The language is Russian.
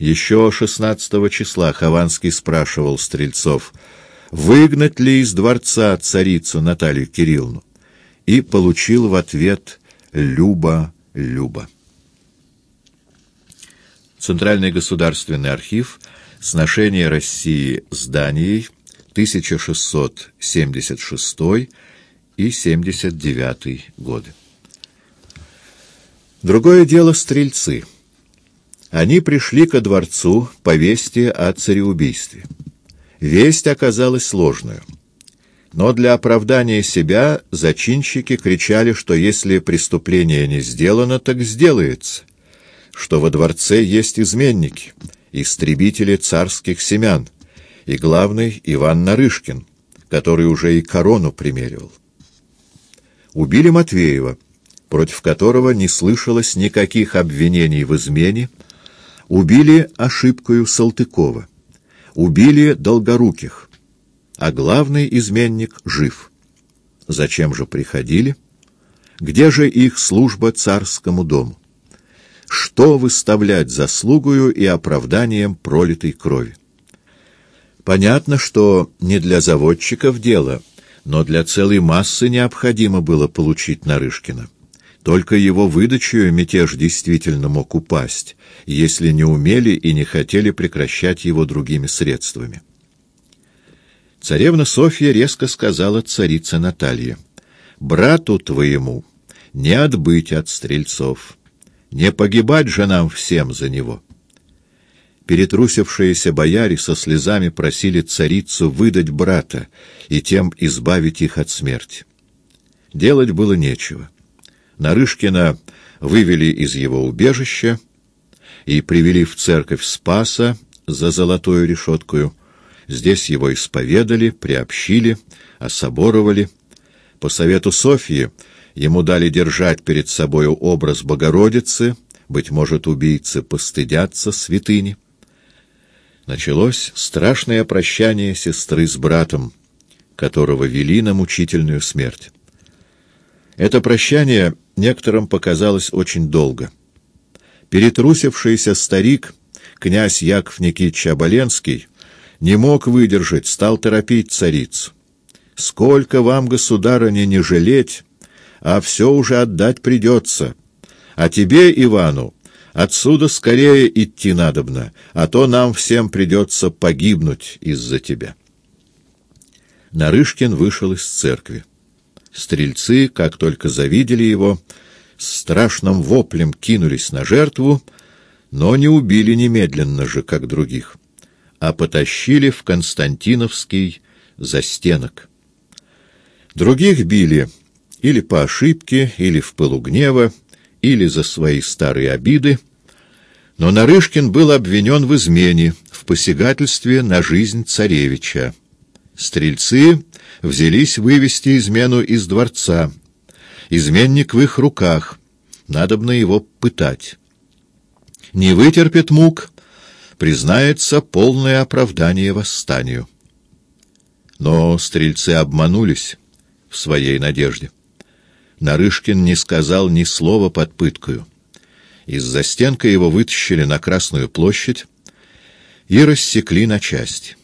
Еще 16 числа Хованский спрашивал Стрельцов, выгнать ли из дворца царицу Наталью Кирилловну, и получил в ответ «Люба, Люба». Центральный государственный архив «Сношение России с Данией» 1676 и 79 годы. Другое дело стрельцы. Они пришли ко дворцу по вести о цареубийстве. Весть оказалась сложную. Но для оправдания себя зачинщики кричали, что если преступление не сделано, так сделается, что во дворце есть изменники, истребители царских семян, и главный Иван Нарышкин, который уже и корону примеривал. Убили Матвеева, против которого не слышалось никаких обвинений в измене, убили ошибкою Салтыкова, убили Долгоруких, а главный изменник жив. Зачем же приходили? Где же их служба царскому дому? Что выставлять заслугою и оправданием пролитой крови? Понятно, что не для заводчиков дело, но для целой массы необходимо было получить Нарышкина. Только его выдачу мятеж действительно мог упасть, если не умели и не хотели прекращать его другими средствами. Царевна Софья резко сказала царице Наталье, «Брату твоему не отбыть от стрельцов, не погибать же нам всем за него». Перетрусившиеся бояре со слезами просили царицу выдать брата и тем избавить их от смерти. Делать было нечего. Нарышкина вывели из его убежища и привели в церковь Спаса за золотую решеткою. Здесь его исповедали, приобщили, особоровали. По совету Софьи ему дали держать перед собою образ Богородицы, быть может, убийцы постыдятся святыни. Началось страшное прощание сестры с братом, которого вели на мучительную смерть. Это прощание некоторым показалось очень долго. Перетрусившийся старик, князь Яков Никитич Оболенский, не мог выдержать, стал торопить царицу. «Сколько вам, государыня, не жалеть, а все уже отдать придется. А тебе, Ивану, отсюда скорее идти надобно, а то нам всем придется погибнуть из-за тебя». Нарышкин вышел из церкви. Стрельцы, как только завидели его, с страшным воплем кинулись на жертву, но не убили немедленно же, как других, а потащили в Константиновский застенок. Других били или по ошибке, или в пылу гнева, или за свои старые обиды, но Нарышкин был обвинен в измене, в посягательстве на жизнь царевича. Стрельцы взялись вывести измену из дворца. Изменник в их руках. Надобно его пытать. Не вытерпит мук, признается полное оправдание восстанию. Но стрельцы обманулись в своей надежде. Нарышкин не сказал ни слова под пыткою. Из-за стенка его вытащили на Красную площадь и рассекли на части.